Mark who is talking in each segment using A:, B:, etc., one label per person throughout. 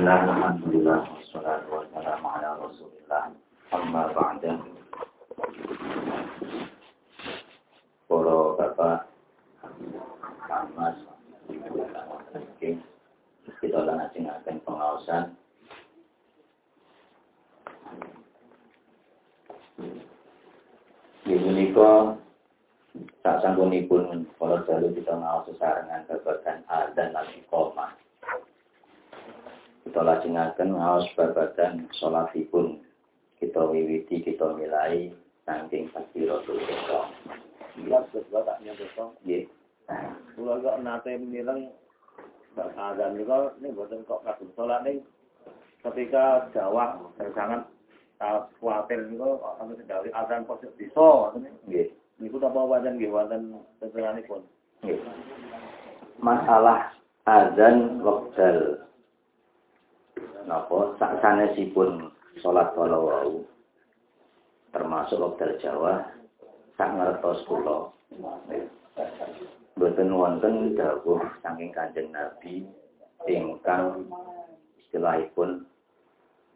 A: Bismillah, Alhamdulillah, wassalatu wassalamu ala rasulillah. Amma ba'da Para bapak Mas Kita akan akan pengawasan Di menikah tak pun kalau dahulu kita ngawas sesarengan babagan dan lan iqamah. Kita ngawas babagan salatipun. Kita wiwiti, kita nilai saking takbiratul ihram.
B: Jelas betul tak nyebut Nggih. Kula kok nate mireng azan niku ini boten kok kagum salat ning ketika jawab sangat khawatir niku kok sedawih azan kok bisa
A: nggih.
B: Niku apa wajan nggih wonten pun.
A: Masalah azan wekdal napa sak sanesipun salat kala wau termasuk wekdal Jawa sak ngertos kula boten wonten dawuh saking Kanjeng Nabi ingkang istilahipun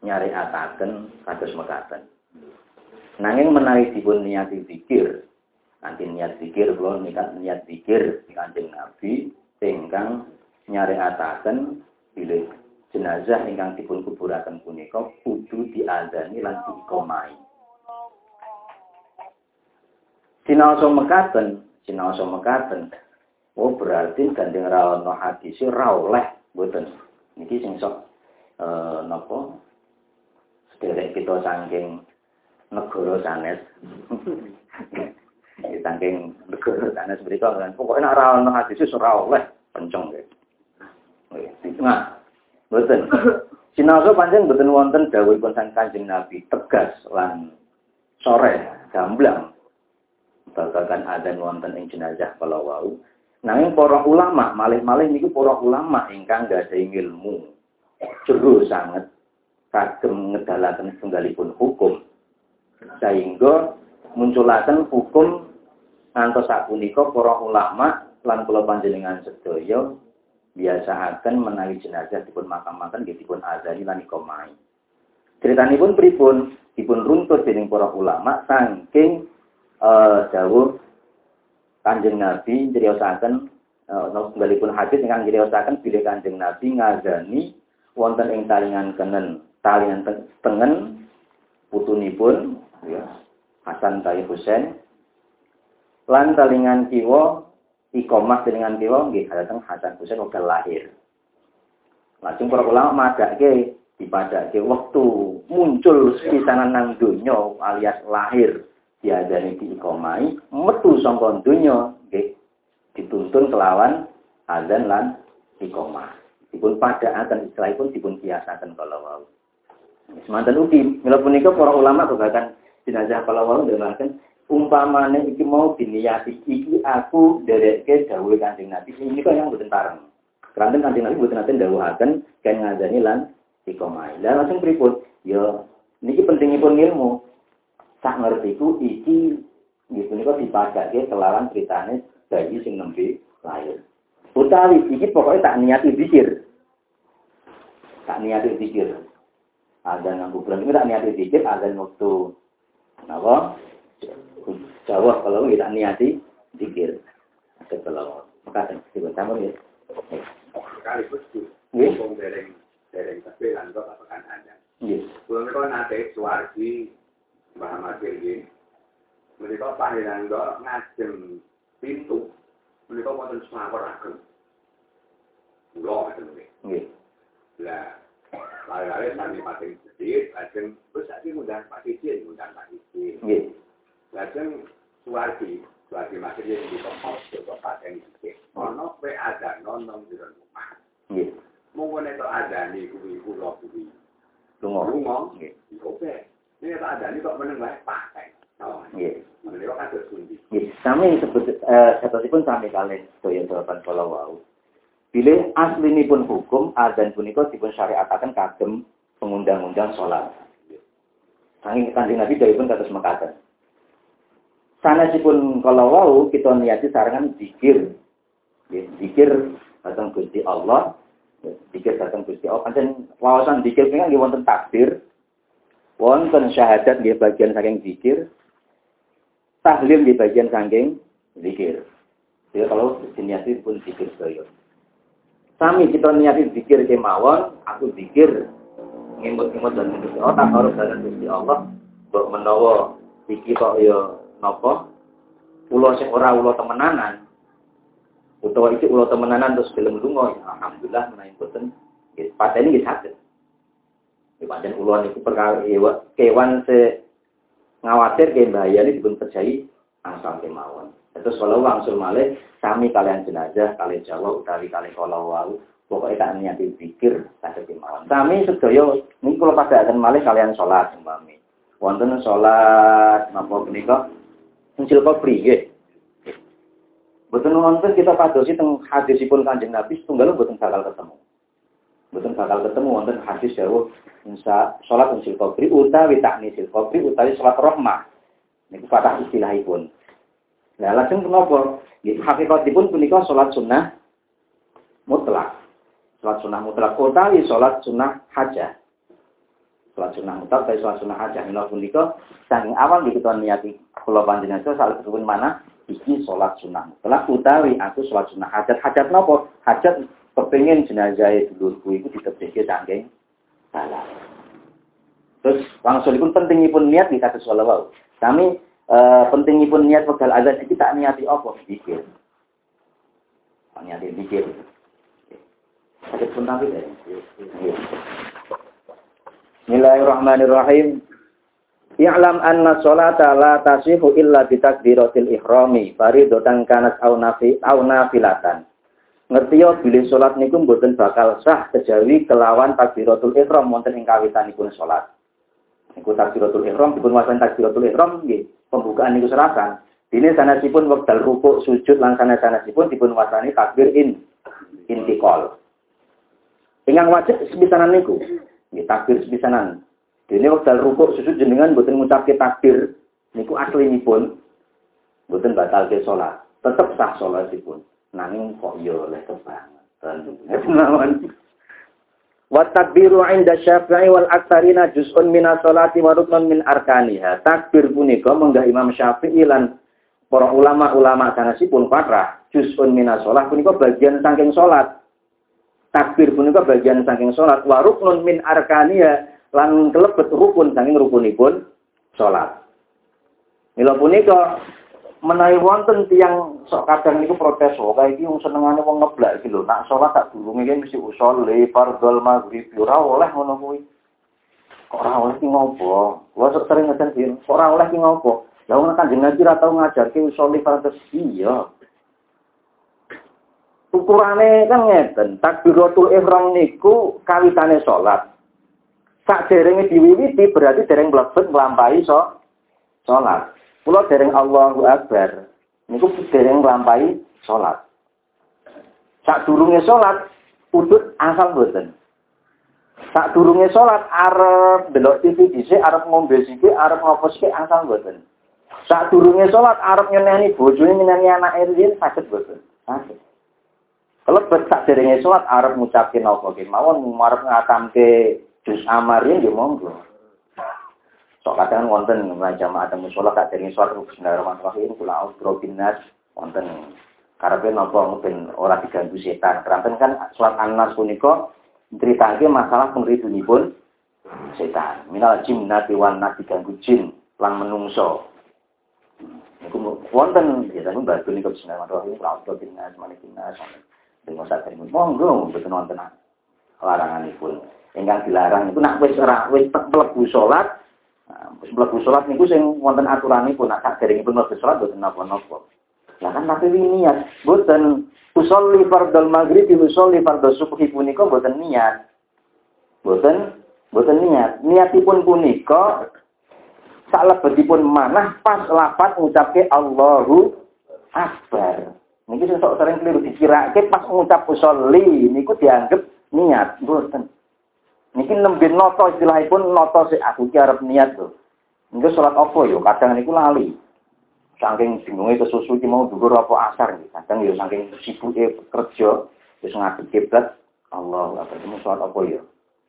A: nyariataken kados mekaten. Nanging menawi dipun niati zikir Nanti niat pikir, kalau niat niat pikir kanjeng Nabi ingkang atakan bilih jenazah ingkang dipun kuburaken punika kudu diazani lan diikomai. Sinaoso mekaten, sinaoso mekaten. Oh berarti gandeng rawono hadis ra oleh mboten. Niki sing sok eh napa sederek kita saking negara sanes. saking negara sanes berita kan pokoknya nek ora ono hadis ora oleh pencong. Nah, boten. Sinaoso pancen boten wonten dawuhipun sang Kanjeng Nabi tegas lan sore gamblang babagan adzan wonten ing jenazah kala wau. Nanging para ulama, malih-malih niku para ulama ingkang ada ilmu jero sangat kagem ngedalaken tunggalipun hukum. Sehingga munculaken hukum ngantos sapunika para ulama lan kula panjenengan sedaya biasaaken menawi jenazah dipun makamaken nggih dipun azani lan ikomai. Critanipun pripun? Dipun runtut dening para ulama saking eh dawuh Kanjeng Nabi ncriosaken uh, pun hadis ingkang ncriosaken bilih Kanjeng Nabi ngazani wonten ing talingan kenen, talingan tengen putunipun ya Hasan Tayyib Husain lan talingan kiwa ikomah talingan kiwa nggih dateng Hasan Husain wekdal lahir. Lajeng para ulama madake dipadake waktu muncul pisanan nang donya alias lahir diadani diikomai metu sangka donya nggih dituntun kelawan azan lan ikomah. Dipun padhaaken istilahipun dipun kiasaken kala wau. Semanten ugi, mila punika para ulama babagan jenazah kala wau ndherekaken umpamane iki mau diniati iki aku dereke dawuh Kanjeng Nabi ini kok yang boten pareng. Keranten Kanjeng Nabi boten nate dawuhaken kan ngajani lan ikomai. Lah langsung pripun? Ya niki pentingipun ilmu. Sak ngerti ku iki nggih punika dipadake kelawan critane bayi sing nembe lahir. Utawi iki pokoknya tak niati zikir. Tak niati zikir. Ada nganggo bulan ini tak niati zikir, ada waktu napa? Jawa kalau kita niati zikir. Ada kalau maka disebut sama ya.
C: Kali itu ngomong dereng dereng tapi lan kok apakan ada.
A: Nggih.
C: Kulo niku nate suwargi Mbah Madir nggih. Menika panjenengan ngajem pintu. Menika wonten ageng. Kulo nggih. Lah Lari-lari pating sedih, lajeng terus saiki ngundang Pak ngundang Pak. Lajeng suwargi masih yang di tempat coba paten dikit. Ono pe ada nonton di rumah.
A: Nggih.
C: Mungkin itu ada nih kuwi kulo kuwi.
A: Lunga.
C: Lunga.
A: Nggih.
C: Oke. Ini tak ada nih kok meneng wae paten.
A: Nggih.
C: Menika kan sundi.
A: Nggih, sami sebut eh satosipun sami kalih daya jawaban kala wau. Bilih aslinipun hukum azan punika dipun syariataken kagem pengundang-undang sholat. Sanging kanjeng Nabi pun kados mekaten. Sanesipun kalau wau kita niati sarangan zikir. Ya, zikir datang Gusti Allah Dikir datang Gusti Allah. Pancen wawasan dikir kan nggih wonten takbir. Wonten syahadat nggih bagian saking dikir. Tahlil di bagian saking zikir. Jadi kalau diniati pun zikir sedaya. Sami kita niati zikir kemawon, aku zikir ngimut-ngimut dan Gusti Allah, tak harus dan Gusti Allah. Mbok menawa iki kok ya napa? Ulo sing ora ulo temenanan, utawa iki ulo temenanan terus film lunga ya alhamdulillah menawi boten pateni nggih saged. Ya pancen ulo niku perkara kewan se ngawatir ke bahayane dipun percayai asal kemawon. Terus kalau wangsul malih sami kalian jenazah kalian jawa utawi kalian kalau wau pokoknya tak niati pikir saged kemawon. Sami sedaya niku kula padhaken malih kalian salat umpami wonten salat napa menika Mencil kopri, nggih. Betul nonton kita padosi teng hadisipun kanjeng Nabi setunggal betul bakal ketemu. Betul bakal ketemu wonten hadis jauh insya sholat usil kubri utawi taknisil kubri utawi sholat rahmah. Niku patah istilahipun. Nah lajeng menapa? Hakikatipun punika sholat sunnah mutlak. Sholat sunnah mutlak utawi sholat sunnah hajah. Sholat sunnah mutlak utawi sholat sunnah hajah. Mila punika saking awal kita niati kula panjenengan salah satu mana? Iki sholat sunnah mutlak utawi aku sholat sunnah hajat hajat nopo? Hajat kepingin jenazah dulurku itu ditebih saking salah terus langsung pun pentingipun niat di kata sholat kami e, pentingipun niat wekdal azan iki tak niati apa? Pikir niati pikir sakit pun tapi deh Bismillahirrahmanirrahim I'lam anna sholata la tasihu illa bitakbiratil ihrami faridatan kanat au nafi au nafilatan. Ngerti yo bilih salat niku mboten bakal sah kejawi kelawan takbiratul ihram wonten ing kawitanipun salat. Niku takbiratul ihram dipun wacan takbiratul ihram nggih pembukaan niku serasan. Dene sanasipun wekdal rukuk sujud lan sanasipun dipun wasani takbir in intikal. Ingkang wajib sepisanan niku nggih takbir sepisanan Dene wekdal rukuk sujud jenengan mboten ngucapke takbir niku aslinipun mboten batalke salat. Tetep sah salatipun. Nanging kok yo oleh kebangetan. Wa takbiru 'inda Syafi'i wal aktsarina juz'un min as-salati wa ruknun min arkaniha. Takbir punika menggah Imam Syafi'i lan para ulama-ulama sanesipun fatrah juz'un min as-salat punika bagian saking salat. Takbir punika bagian saking salat wa ruknun min arkaniha lan kelebet rukun saking rukunipun salat. Mila punika menawi wonten tiyang sok kadang niku protes kok iki wong senengane wong ngeblak iki lho nak salat tak durunge iki mesti usolli fardhol maghrib ora oleh ngono kuwi. Kok ora oleh ki ngopo? Kuwi sering ngeten kok ora oleh ki ngopo? Lah wong kanjeng Nabi ora tau ngajarke usolli fardhol iya. Ukurane kan ngeten, takbiratul ihram niku kawitane salat. Sak derenge diwiwiti berarti dereng mlebet nglampahi so salat. Kula dereng Allahu Akbar. Niku dereng nglampahi salat. Sak durunge salat udut asal mboten. Sak durunge salat arep delok TV dhisik, arep ngombe sithik, arep ngopo sithik asal mboten. Sak durunge salat arep nyeneni bojone nyeneni anake riyin saged mboten. Saged. Kelebet sak derenge salat arep ngucapke napa kemawon arep ngatamke Jus amarin di monggo. Sok kadang wonten jamaah temu sholat kak dari sholat Bismillahirrahmanirrahim kula ausro binas wonten karepe napa mungkin ora diganggu setan. Keranten kan sholat anas punika ceritake masalah pun setan. Minal jinnati wan nas diganggu jin lan menungso. Wonten biasanya batu niku Bismillahirrahmanirrahim kula ausro binas malikinas. Saat ini. Monggo betul wonten laranganipun ingkang dilarang itu nak wis ora wis mlebu salat nah, wis mlebu salat niku sing wonten aturanipun nak saderengipun mlebu salat boten napa-napa. Lah kan tapi niat boten usolli fardal maghrib usolli fardal subuh punika boten niat. Boten boten niat. Niatipun punika salebetipun manah pas lapat ngucapke Allahu Akbar niki sesuk sering keliru dikirake pas ngucap usolli niku dianggap niat boten Niki nembe noto istilahipun noto sik aku ki arep niat tuh. Niku salat apa yo kadang niku lali. Saking bingunge kesusu iki mau dhuwur apa asar iki. Kadang yo saking sibuke kerja wis ngadep kiblat Allah apa itu sholat apa ya?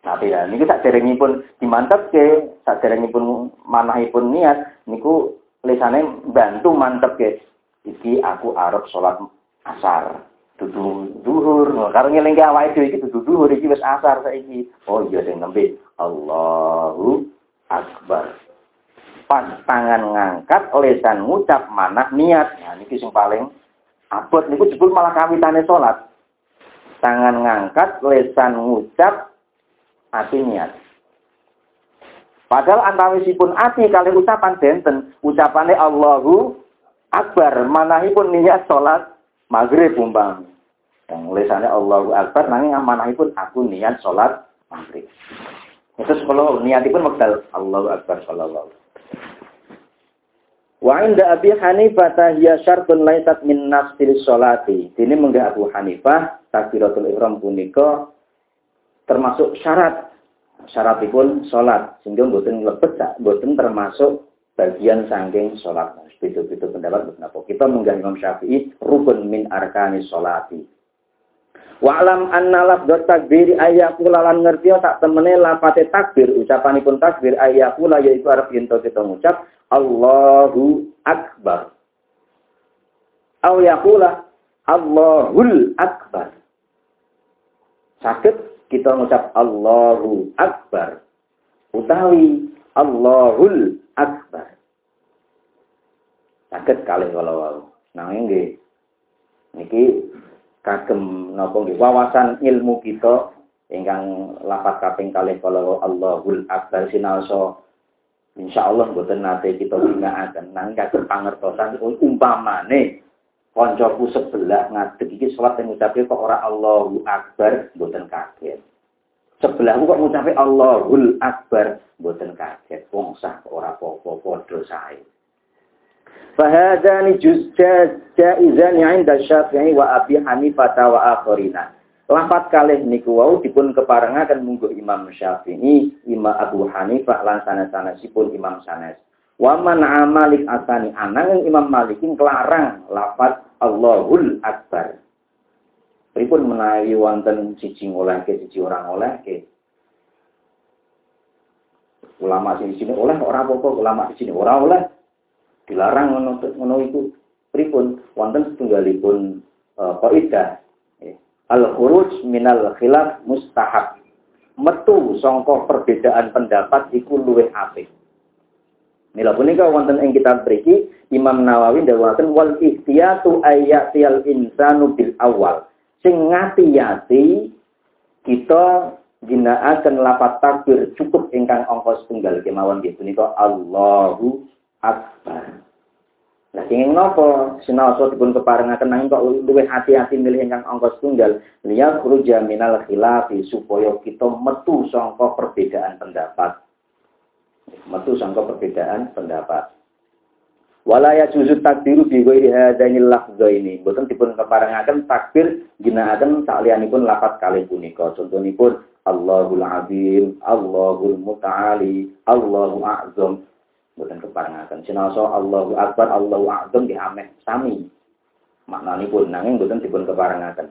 A: Tapi ya niku sak derengipun dimantep ke, sak derengipun manahipun niat niku lesane bantu mantep ke. Iki aku arep sholat asar. Dudu duhur, karo ngelingke awake dhewe iki dudu duhur iki wis asar saiki. Oh iya sing nembe Allahu Akbar. Pas tangan ngangkat, lesan ngucap manah niat. Nah niki sing paling abot niku jebul malah kawitane salat. Tangan ngangkat, lesan ngucap, hati niat. Padahal antawisipun ati kali ucapan benten, ucapannya Allahu Akbar, manahipun niat sholat maghrib umpam. Yang lesannya Allahu Akbar, nanging manahipun aku niat sholat maghrib. Terus kalau niatipun medal Allahu Akbar sallallahu Wa inda Abi Hanifah hiya syartun laisat min nafsil sholati. Ini menggah Abu Hanifah takbiratul ihram punika termasuk syarat syaratipun sholat sehingga mboten lebet mboten termasuk bagian sangking sholat itu-itu pendapat apa kita menggah Imam Syafi'i rukun min arkani sholati Wa'lam anna lafdhat takbir ayyakula lan ngerti tak temene lafate takbir ucapanipun takbir ayyakula yaiku arep yen kita ngucap Allahu akbar. Au Allahul akbar. Sakit kita mengucap Allahu Akbar. Utawi Allahul Akbar. Sakit kali kalau wau. Nanging nggih niki kagem napa wawasan ilmu kita ingkang lapat kaping kalih kalau Allahul Akbar sinaosa insyaallah mboten nate kita ginakaken nang kagem pangertosan umpamane koncoku sebelah ngadeg iki salat yang ngucape kok ora Allahu Akbar mboten kaget. Sebelahku kok ngucape Allahul Akbar mboten kaget. Wong sah ora apa-apa padha sae. Fahadani jaizan 'inda Syafi'i wa Abi Hanifah wa akharina. Lafat kalih niku wau dipun keparengaken munggo Imam Syafi'i, Imam Abu Hanifah lan sanes-sanesipun Imam Sanes. Wa man amalik asani anang Imam Malikin kelarang lafat Allahul Akbar. Pripun menawi wonten siji ngolehke siji orang olehke. Ulama sing sini oleh ora apa-apa, ulama sini ora oleh. Dilarang ngono ngono iku. Pripun wonten setunggalipun kaidah Al-khuruj minal khilaf mustahab. Metu songko perbedaan pendapat iku luwih apik. Mila punika wonten ing kitab mriki Imam Nawawi ndawaken wal ihtiyatu ayyatil insanu bil awal. Sing ngati-ati kita ginakaken lapat takbir cukup ingkang angka setunggal kemawon nggih punika Allahu Akbar. Lah sing napa sinaosa dipun keparengaken nanging kok luwih hati-hati milih ingkang angka setunggal liya khruja minal khilafi supaya kita metu sangka perbedaan pendapat metu sangka perbedaan pendapat. Walaya juzu takbiru bi ghairi hadainil ini. Boten dipun keparengaken takbir ginakaken sakliyanipun lapat kalih punika. Contonipun Allahul Azim, Allahul Muta'ali, Allahu A'zam. Boten keparengaken. Sinaosa Allahu Akbar, Allahu A'zam diameh sami. Maknanipun nanging boten dipun keparengaken.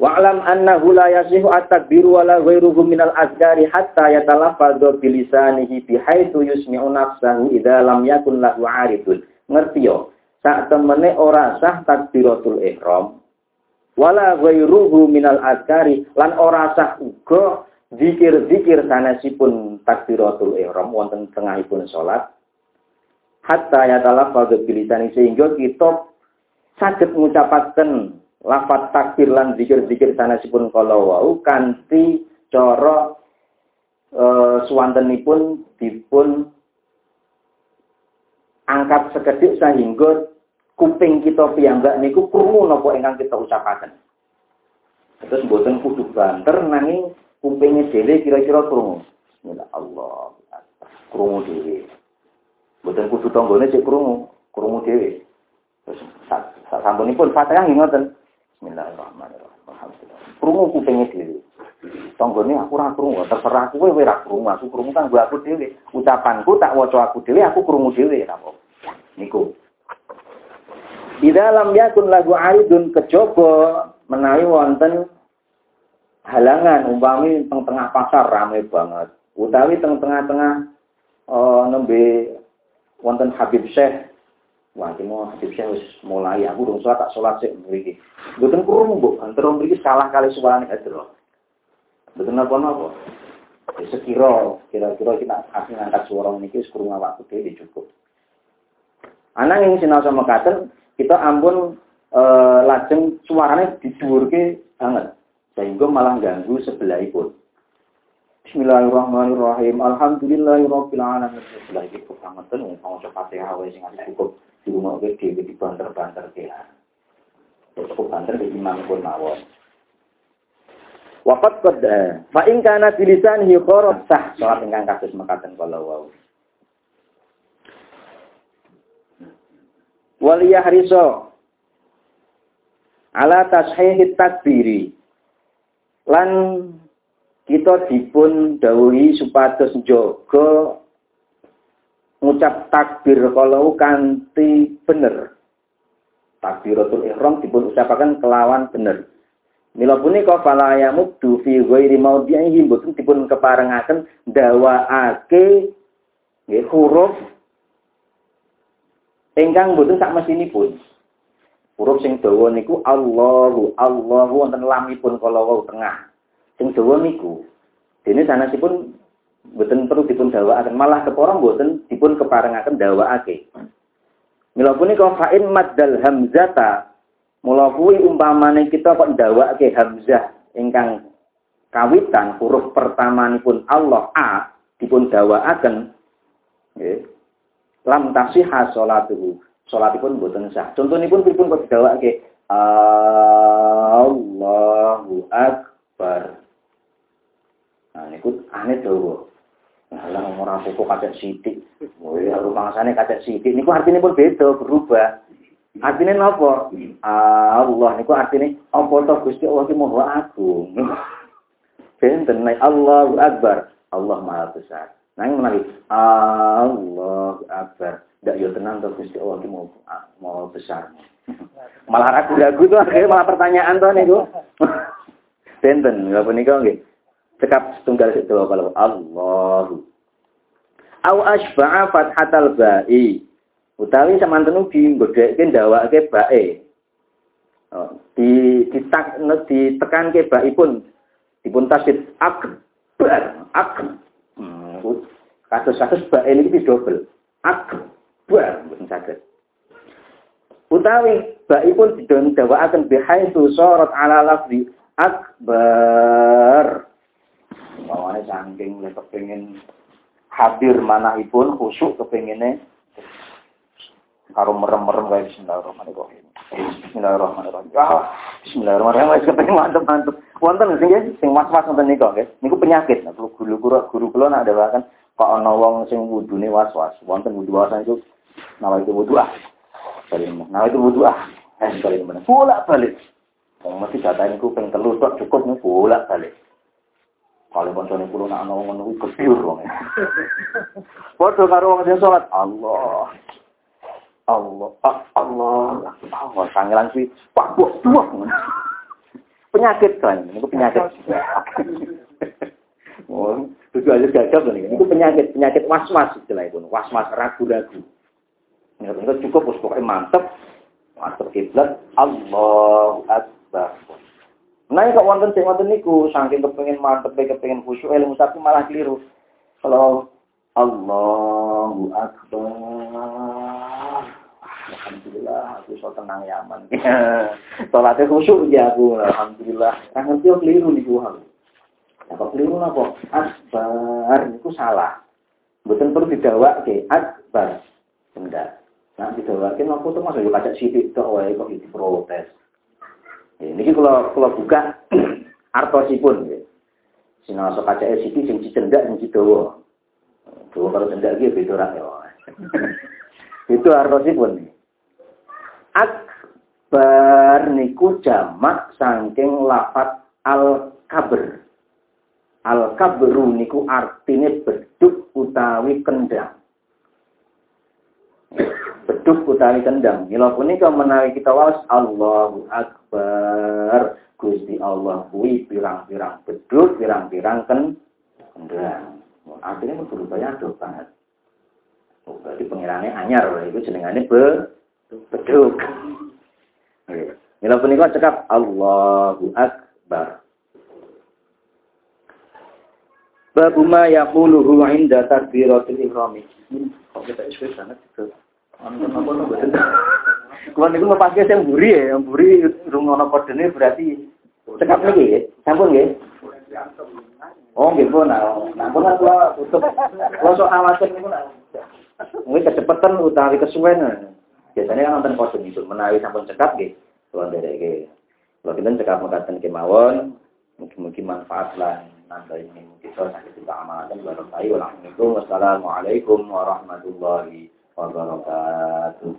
A: Wa'lam annahu la yasihu at-takbiru wala ghairuhu minal azkari hatta yatalaffadhu bilisanihi bihaitsu yusmi'u nafsahu idza lam yakun lahu 'aridun. Ngerti yo, sak temene ora sah takbiratul ihram wala ghairuhu minal azkari lan ora sah uga zikir-zikir sanesipun takbiratul ihram wonten tengahipun salat hatta yatalaffadhu bilisani sehingga kita saged ngucapaken lafat takbir lan zikir-zikir sanesipun kala wau kanthi cara e, swantenipun dipun angkat sekedhik sehingga kuping kita piyambak niku krungu napa ingkang kita ucapaken. Terus mboten kudu banter nanging kupingnya dhewe kira-kira krungu. Ya Allah. Krungu dhewe. Mboten kudu tanggane sik krungu, krungu dhewe. Terus sampunipun Fatihah ngoten. Bismillahirrahmanirrahim. Krungu kupinge dhewe. Tanggane aku ora krungu, terserah kowe kowe ora krungu, aku krungu kan aku dhewe. Ucapanku tak waca aku dhewe, aku krungu dhewe apa. Niku. Di dalam yakun lagu aridun kejaba menawi wonten halangan umpami teng tengah pasar ramai banget utawi teng tengah-tengah uh, nembe wonten Habib Syekh Wah, ini mau Habib Syekh wis mulai aku dong sholat tak sholat sih mriki. Mboten krungu, Bu. Antara mriki salah kali suarane hadro. Mboten napa-napa. Ya, sekira kira-kira kita kasih ngangkat suara niki wis krungu awakku dhewe cukup. Anak yang sinau sama katen, kita ampun e, lajeng suaranya didhuwurke banget. Sehingga malah ganggu sebelahipun. Bismillahirrahmanirrahim. Alhamdulillahirabbil alamin. Sebelah iki kok pangaten wong maca Fatihah wae sing cukup di rumah gue dhewe di banter-banter ya. Cukup banter di imam pun mawon. Waqat qad fa in kana bilisanihi qarab sah salat ingkang kados mekaten kala wau. Wal yahriso ala tashihi takbiri lan kita dipun dawuhi supados jaga ngucap takbir kalau kanti bener. Takbiratul ihram dipun ucapaken kelawan bener. Mila punika fala yamuddu fi ghairi maudhi'ihi mboten dipun keparengaken dawaake nggih huruf ingkang mboten sak mesinipun. Huruf sing dawa niku Allahu, Allahu wonten lamipun kala tengah. Sing dawa niku dene sanesipun Boten perlu dipun dawakaken, malah keporong boten dipun keparengaken dawakake. Mila punika fa'in maddal hamzata mula kuwi umpamane kita kok ndawake hamzah ingkang kawitan huruf pertamanipun Allah A dipun dawakaken nggih. Lam tasihha salatuhu. Salatipun boten sah. Contonipun pripun kok didawake Allahu akbar. Nah niku aneh dawa. Lah ora pokok kacek sithik. Oh ya rumangsane kacek sithik niku artine pun beda, berubah. Artinya napa? Allah niku artine apa to Gusti Allah ki Maha Agung. Benten nek Allahu Akbar, Allah Maha Besar. Nang menawi Allahu Akbar, ndak yo tenan to Gusti Allah ki Maha Besar. Malah ragu-ragu tuh akhirnya malah pertanyaan tuh niku. Benten, lha punika nggih. Cekap setunggal situ kalau Allahu. Au asba'a fathatal ba'i. Utawi samanten ugi nggodhekke ndawake bae. Oh, di ditak ditekan ke ba'i pun dipun tasdid akbar ak hmm, kasus-kasus bae di double akbar mboten saged utawi ba'i pun didon dawakaken bihaitsu sorot ala lafzi akbar Bawane saking lek kepengin hadir manahipun khusuk kepengine karo merem-merem wae bismillahirrahmanirrahim. Bismillahirrahmanirrahim. Ah, bismillahirrahmanirrahim wis kepengin mantep-mantep. Wonten sing sing was-was wonten niku nggih. Niku penyakit. Nah, guru guru guru kula nak kan kok ana wong sing wudune was-was. Wonten wudu wasan itu nawa itu wudu ah. Nawa itu wudu ah. Eh, mana? Bolak balik. Wong mesti data niku ping telu cukup nih bolak balik. Kalau koncone kula nak ngono kuwi kebyur wong. Padha karo wong sing salat Allah. Allah, ah, Allah, Allah, kangelan kuwi pak buah buah. Penyakit kan, itu penyakit. Oh, itu aja gagap nih. Itu penyakit, penyakit was-was istilah itu, was-was ragu-ragu. Ini cukup, pokoknya mantep, mantep kiblat, Allahu Akbar. Nah, kok wonten sing wonten niku saking kepengin mantep kepengin khusyuk ilmu tapi malah keliru. Kalau Allahu Akbar. Alhamdulillah, aku so tenang nyaman. Salatnya khusyuk ya aku, alhamdulillah. Nah, ngerti keliru niku hal. Apa keliru napa? Akbar niku salah. Mboten perlu didawake akbar. Enggak. Nah, didawake napa tuh masuk yo kacak sithik tok wae kok diprotes. Ini kalau kalau buka artosipun ya. Sinasa kaca siki sing cendak sing dawa. Dawa kalau cendak iki beda ra ya. Itu artosipun. Akbar niku jamak saking lafat al-kabr. Al-kabru niku artine beduk utawi kendang. Beduk utawi kendang. Mila punika menawi kita waos Allahu Akbar akbar. Gusti Allah kuwi pirang-pirang bedut, pirang-pirang kan kendaraan. Akhirnya berubahnya do banget. Oh, berarti pengirannya anyar, itu jenengannya be beduk. Mila punika cekap Allahu Akbar. Babu ma yaquluhu inda takbiratul ihram. Kok kita iswe sangat itu. Kuwi niku ngepake sing mburi ya, yang mburi rungono kodene berarti cekap niki sampun nggih. Oh nggih pun nah, nah pun kula tutup. Kula sok awasin niku nah. Mungkin kecepatan utawi kesuwen. Biasanya kan nonton kode itu menawi sampun cekap nggih. Kula ndereke. Kula kinten cekap mekaten kemawon. Mungkin-mungkin manfaat lah nanti ini kita sakit kita amalkan barokah. Wassalamualaikum warahmatullahi wabarakatuh.